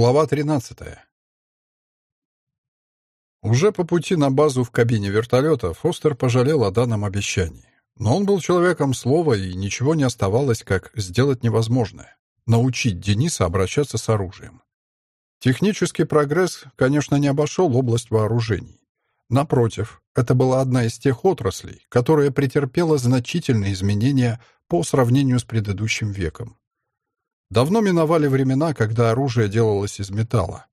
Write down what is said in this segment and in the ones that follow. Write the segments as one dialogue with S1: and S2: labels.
S1: Глава 13. Уже по пути на базу в кабине вертолета Фостер пожалел о данном обещании. Но он был человеком слова, и ничего не оставалось, как сделать невозможное — научить Дениса обращаться с оружием. Технический прогресс, конечно, не обошел область вооружений. Напротив, это была одна из тех отраслей, которая претерпела значительные изменения по сравнению с предыдущим веком. Давно миновали времена, когда оружие делалось из металла.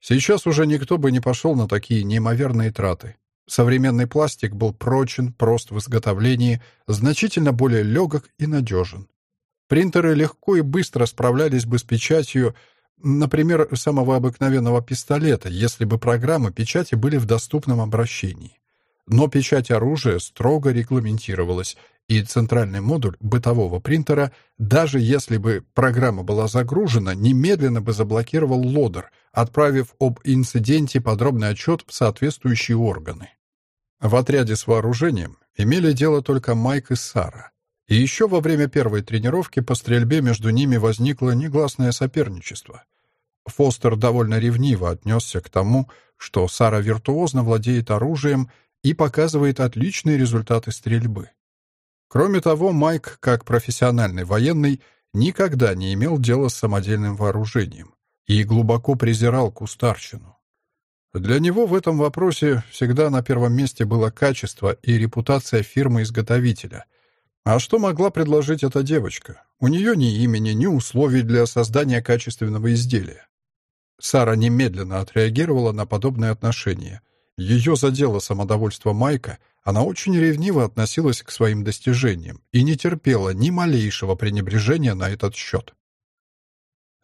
S1: Сейчас уже никто бы не пошел на такие неимоверные траты. Современный пластик был прочен, прост в изготовлении, значительно более легок и надежен. Принтеры легко и быстро справлялись бы с печатью, например, самого обыкновенного пистолета, если бы программы печати были в доступном обращении. Но печать оружия строго регламентировалась, и центральный модуль бытового принтера, даже если бы программа была загружена, немедленно бы заблокировал лодер, отправив об инциденте подробный отчет в соответствующие органы. В отряде с вооружением имели дело только Майк и Сара. И еще во время первой тренировки по стрельбе между ними возникло негласное соперничество. Фостер довольно ревниво отнесся к тому, что Сара виртуозно владеет оружием и показывает отличные результаты стрельбы. Кроме того, Майк, как профессиональный военный, никогда не имел дела с самодельным вооружением и глубоко презирал кустарщину. Для него в этом вопросе всегда на первом месте было качество и репутация фирмы-изготовителя. А что могла предложить эта девочка? У нее ни имени, ни условий для создания качественного изделия. Сара немедленно отреагировала на подобное отношение. Ее задело самодовольство Майка — она очень ревниво относилась к своим достижениям и не терпела ни малейшего пренебрежения на этот счет.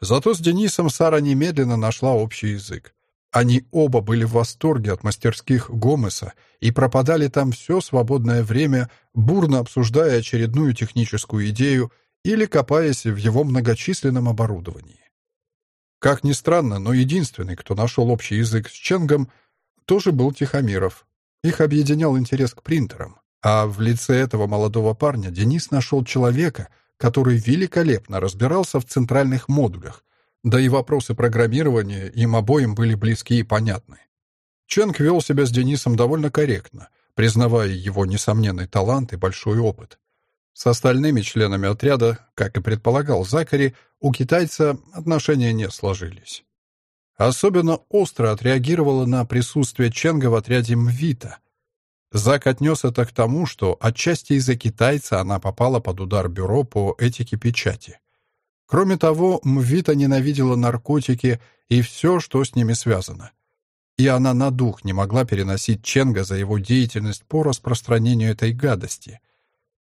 S1: Зато с Денисом Сара немедленно нашла общий язык. Они оба были в восторге от мастерских Гомеса и пропадали там все свободное время, бурно обсуждая очередную техническую идею или копаясь в его многочисленном оборудовании. Как ни странно, но единственный, кто нашел общий язык с Ченгом, тоже был Тихомиров, их объединял интерес к принтерам, а в лице этого молодого парня Денис нашел человека, который великолепно разбирался в центральных модулях, да и вопросы программирования им обоим были близки и понятны. Ченг вел себя с Денисом довольно корректно, признавая его несомненный талант и большой опыт. С остальными членами отряда, как и предполагал Закари, у китайца отношения не сложились. Особенно остро отреагировала на присутствие Ченга в отряде Мвита. Зак отнес это к тому, что отчасти из-за китайца она попала под удар бюро по этике печати. Кроме того, Мвита ненавидела наркотики и все, что с ними связано. И она на дух не могла переносить Ченга за его деятельность по распространению этой гадости.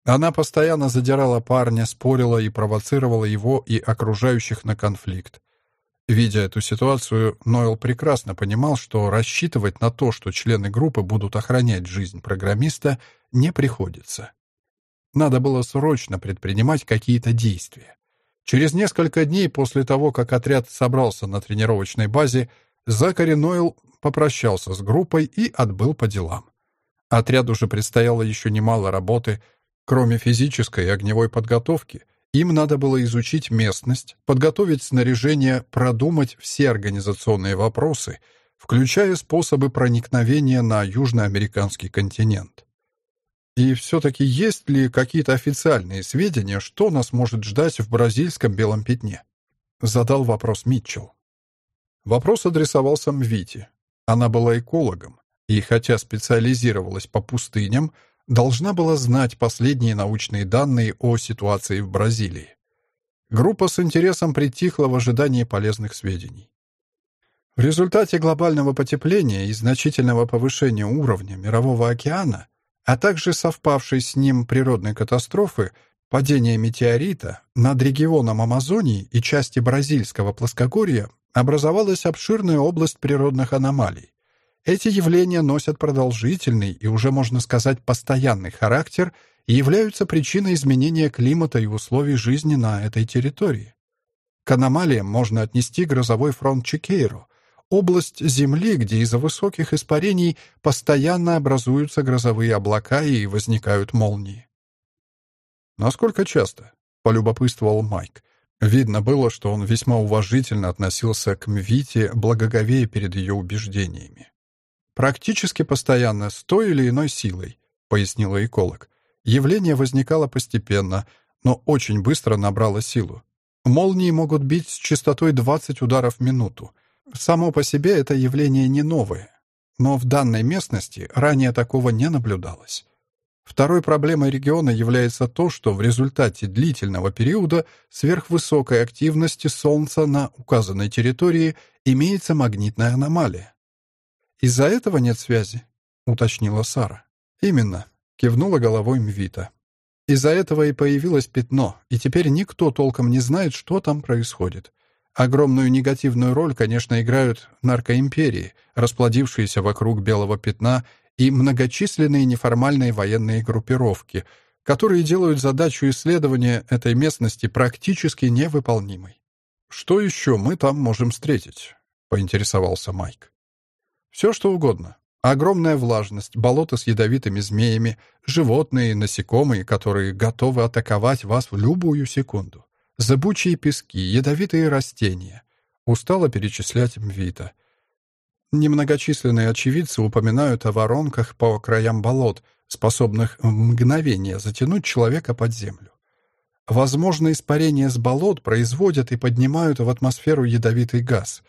S1: Она постоянно задирала парня, спорила и провоцировала его и окружающих на конфликт. Видя эту ситуацию, Нойл прекрасно понимал, что рассчитывать на то, что члены группы будут охранять жизнь программиста, не приходится. Надо было срочно предпринимать какие-то действия. Через несколько дней после того, как отряд собрался на тренировочной базе, Закари Нойл попрощался с группой и отбыл по делам. Отряду же предстояло еще немало работы, кроме физической и огневой подготовки — им надо было изучить местность, подготовить снаряжение, продумать все организационные вопросы, включая способы проникновения на южноамериканский континент. И все-таки есть ли какие-то официальные сведения, что нас может ждать в бразильском белом пятне? Задал вопрос Митчелл. Вопрос адресовался Мвите. Она была экологом, и хотя специализировалась по пустыням, должна была знать последние научные данные о ситуации в Бразилии. Группа с интересом притихла в ожидании полезных сведений. В результате глобального потепления и значительного повышения уровня Мирового океана, а также совпавшей с ним природной катастрофы, падения метеорита над регионом Амазонии и части бразильского плоскогорья образовалась обширная область природных аномалий, эти явления носят продолжительный и уже, можно сказать, постоянный характер и являются причиной изменения климата и условий жизни на этой территории. К аномалиям можно отнести грозовой фронт Чикейро, область Земли, где из-за высоких испарений постоянно образуются грозовые облака и возникают молнии. «Насколько часто?» — полюбопытствовал Майк. Видно было, что он весьма уважительно относился к Мвите, благоговея перед ее убеждениями. «Практически постоянно, с той или иной силой», — пояснила эколог. Явление возникало постепенно, но очень быстро набрало силу. Молнии могут бить с частотой 20 ударов в минуту. Само по себе это явление не новое, но в данной местности ранее такого не наблюдалось. Второй проблемой региона является то, что в результате длительного периода сверхвысокой активности Солнца на указанной территории имеется магнитная аномалия. «Из-за этого нет связи?» — уточнила Сара. «Именно», — кивнула головой Мвита. «Из-за этого и появилось пятно, и теперь никто толком не знает, что там происходит. Огромную негативную роль, конечно, играют наркоимперии, расплодившиеся вокруг белого пятна и многочисленные неформальные военные группировки, которые делают задачу исследования этой местности практически невыполнимой. «Что еще мы там можем встретить?» — поинтересовался Майк. «Все, что угодно. Огромная влажность, болото с ядовитыми змеями, животные и насекомые, которые готовы атаковать вас в любую секунду, зыбучие пески, ядовитые растения». Устало перечислять Мвита — Немногочисленные очевидцы упоминают о воронках по краям болот, способных в мгновение затянуть человека под землю. Возможно, испарения с болот производят и поднимают в атмосферу ядовитый газ.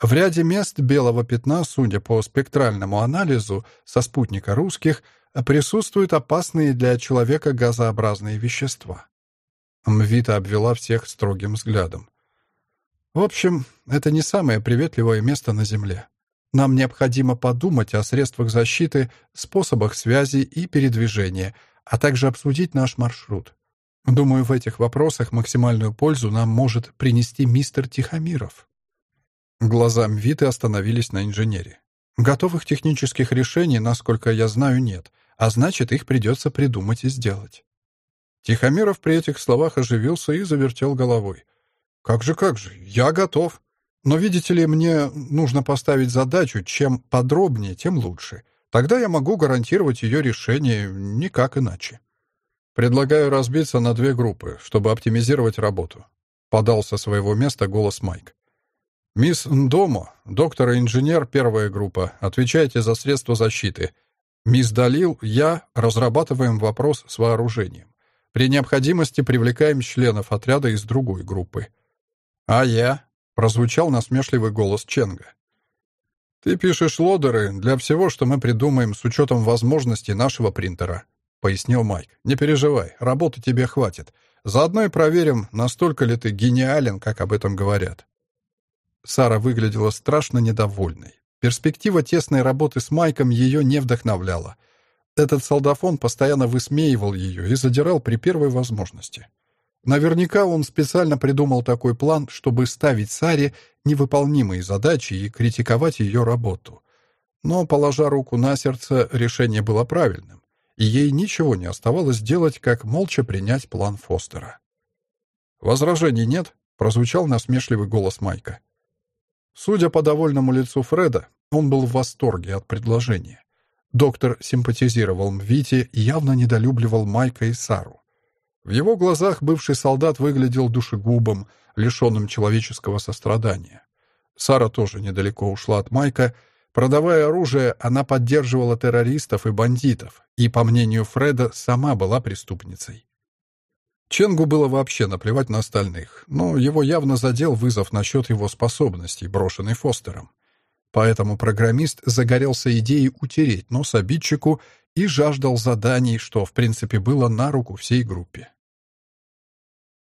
S1: В ряде мест белого пятна, судя по спектральному анализу со спутника русских, присутствуют опасные для человека газообразные вещества. Мвита обвела всех строгим взглядом. В общем, это не самое приветливое место на Земле. Нам необходимо подумать о средствах защиты, способах связи и передвижения, а также обсудить наш маршрут. Думаю, в этих вопросах максимальную пользу нам может принести мистер Тихомиров. Глаза Мвиты остановились на инженере. Готовых технических решений, насколько я знаю, нет, а значит, их придется придумать и сделать. Тихомиров при этих словах оживился и завертел головой. «Как же, как же, я готов!» Но, видите ли, мне нужно поставить задачу, чем подробнее, тем лучше. Тогда я могу гарантировать ее решение никак иначе. Предлагаю разбиться на две группы, чтобы оптимизировать работу. Подал со своего места голос Майк. «Мисс Ндомо, доктор и инженер, первая группа, отвечайте за средства защиты. Мисс Далил, я разрабатываем вопрос с вооружением. При необходимости привлекаем членов отряда из другой группы. А я, Прозвучал насмешливый голос Ченга. «Ты пишешь лодеры для всего, что мы придумаем с учетом возможностей нашего принтера», — пояснил Майк. «Не переживай, работы тебе хватит. Заодно и проверим, настолько ли ты гениален, как об этом говорят». Сара выглядела страшно недовольной. Перспектива тесной работы с Майком ее не вдохновляла. Этот солдафон постоянно высмеивал ее и задирал при первой возможности. Наверняка он специально придумал такой план, чтобы ставить Саре невыполнимые задачи и критиковать ее работу. Но, положа руку на сердце, решение было правильным, и ей ничего не оставалось делать, как молча принять план Фостера. «Возражений нет?» — прозвучал насмешливый голос Майка. Судя по довольному лицу Фреда, он был в восторге от предложения. Доктор симпатизировал Мвите и явно недолюбливал Майка и Сару. В его глазах бывший солдат выглядел душегубом, лишенным человеческого сострадания. Сара тоже недалеко ушла от Майка. Продавая оружие, она поддерживала террористов и бандитов, и, по мнению Фреда, сама была преступницей. Ченгу было вообще наплевать на остальных, но его явно задел вызов насчет его способностей, брошенный Фостером. Поэтому программист загорелся идеей утереть нос обидчику и жаждал заданий, что, в принципе, было на руку всей группе.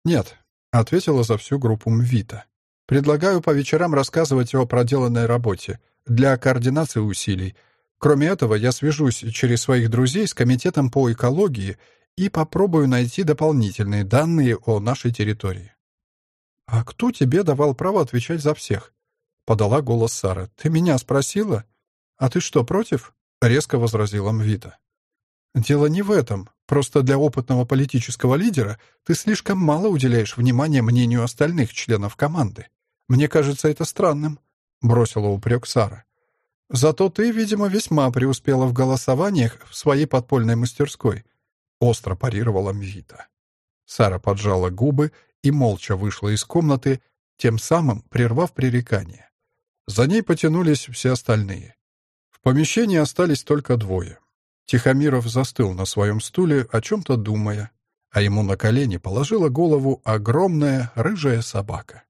S1: «Нет», — ответила за всю группу Мвита. «Предлагаю по вечерам рассказывать о проделанной работе для координации усилий. Кроме этого, я свяжусь через своих друзей с Комитетом по экологии и попробую найти дополнительные данные о нашей территории». «А кто тебе давал право отвечать за всех?» — подала голос Сара. «Ты меня спросила? А ты что, против?» — резко возразила Мвита. «Дело не в этом. Просто для опытного политического лидера ты слишком мало уделяешь внимания мнению остальных членов команды. Мне кажется это странным», — бросила упрек Сара. «Зато ты, видимо, весьма преуспела в голосованиях в своей подпольной мастерской», — остро парировала Мвита. Сара поджала губы и молча вышла из комнаты, тем самым прервав пререкание. За ней потянулись все остальные. В помещении остались только двое. Тихомиров застыл на своем стуле, о чем-то думая, а ему на колени положила голову огромная рыжая собака.